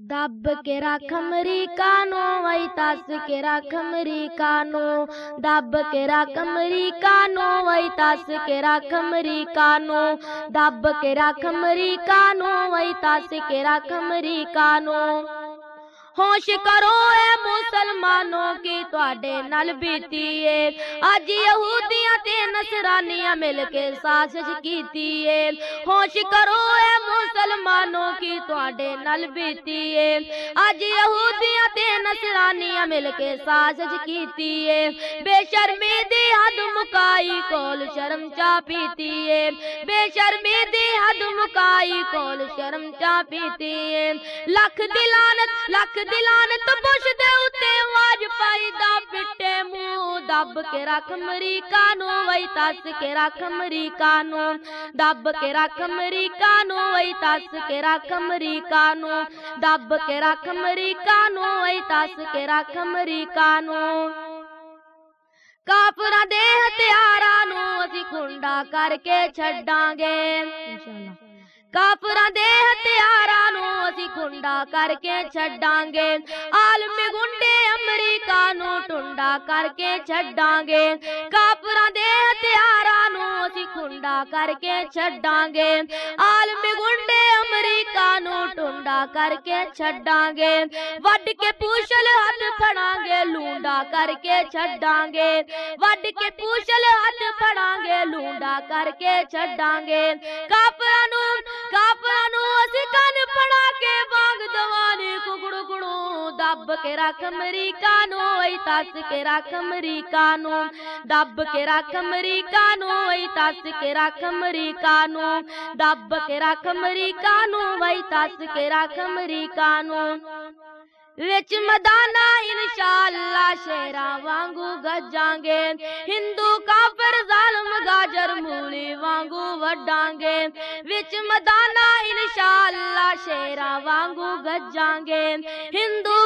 دب کے راکھ امریکانو وئی تاس کے راکھ امریکانو دب کے راکھ امریکانو وئی تاس کے راکھ امریکانو دب کے راکھ امریکانو وئی تاس کے راکھ امریکانو ہوش کرو اے مسلمانوں کی تواڈے نال بیتی اے اج یہودیاں تے نصرانیاں مل کے سازش کیتی اے ہوش کرو اے مسلمانوں کی تواڈے نال بیتی اے اج یہودیاں تے نصرانیاں مل کے سازش کیتی اے بے شرمی دی ਸਾਜ਼ਿਸ਼ ਕੀਤੀ ਏ ਬੇਸ਼ਰਮੀ ਦੀ ਹੱਦ ਮੁਕਾਈ ਕੋਲ ਸ਼ਰਮ ਚਾ ਪੀਤੀ ਏ ਬੇਸ਼ਰਮੀ ਦੀ ਹੱਦ ਮੁਕਾਈ ਕੋਲ ਸ਼ਰਮ ਚਾ ਪੀਤੀ ਏ ਲੱਖ ਦੀ ਲਾਨਤ ਲੱਖ ਦੀ ਲਾਨਤ ਬੁਸ਼ ਦੇ ਉੱਤੇ ਆਵਾਜ਼ ਪਾਈ ਦਾ ਪਿੱਟੇ ਮੂੰਹ ਦੱਬ ਕੇ ਰੱਖ ਅਮਰੀਕਾ ਨੂੰ ਵਈ ਤੱਸ ਕੇ ਰੱਖ ਅਮਰੀਕਾ ਨੂੰ ਦੱਬ ਕੇ ਰੱਖ ਅਮਰੀਕਾ ਨੂੰ ਵਈ ਤੱਸ ਕੇ ਰੱਖ ਅਮਰੀਕਾ ਨੂੰ ਦੱਬ ਕੇ ਰੱਖ ਅਮਰੀਕਾ ਨੂੰ ہتارا نو کنڈا کر کے چڈا گے کاپور دیہ کنڈا کر کے چڈا گے عالمی گنڈے امریکہ نو ٹنڈا کر کے چڈا گے ਦੇ ਹਥਿਆਰਾਂ ਨੂੰ ਅਸੀਂ ਖੁੰਡਾ ਕਰਕੇ ਛੱਡਾਂਗੇ ਆਲਮੀ ਗੁੰਡੇ ਅਮਰੀਕਾ ਨੂੰ ਟੁੰਡਾ ਕਰਕੇ ਛੱਡਾਂਗੇ ਵੱਡ ਕੇ ਪੂਛਲ ਹੱਥ ਫੜਾਂਗੇ ਲੂੰਡਾ ਕਰਕੇ ਛੱਡਾਂਗੇ ਵੱਡ ਕੇ ਪੂਛਲ ਹੱਥ ਫੜਾਂਗੇ ਲੂੰਡਾ ਕਰਕੇ ਛੱਡਾਂਗੇ ਕਾਫਰਾਂ ਨੂੰ ਕਾਫਰਾਂ ਨੂੰ دب کے رکھ امریکانو ای تس کے رکھ امریکانو دب کے رکھ امریکانو ای تاس کے رکھ امریکانو دب کے رکھ امریکانو ای تس کے رکھ امریکانو وچ مدانا انشاءاللہ شیرا وانگو گجاں گے ہندو کافر ظالم گاجر مولی وانگو وڈاں گے وچ مدانا انشاءاللہ شیرا وانگو گجاں گے ہندو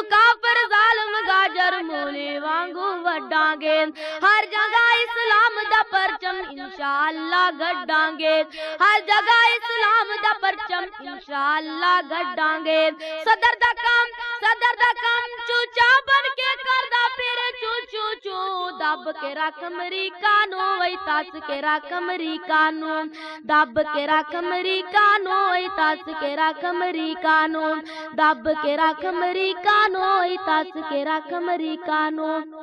گے ہر جگہ اسلام دا پرچم انشاءاللہ گھڑاں گے۔ ہر جگہ اسلام دا پرچم انشاءاللہ گھڑاں گے۔ صدر دا کام، صدر دا کام چوچا بن کے کردا۔ پھر چو چو چو دب کے رکھ امریکہ نو۔ وے تاس کے رکھ امریکہ نو۔ دب کے رکھ امریکہ نو۔ وے تاس کے رکھ امریکہ نو۔ دب کے رکھ امریکہ نو۔ وے تاس کے رکھ امریکہ نو۔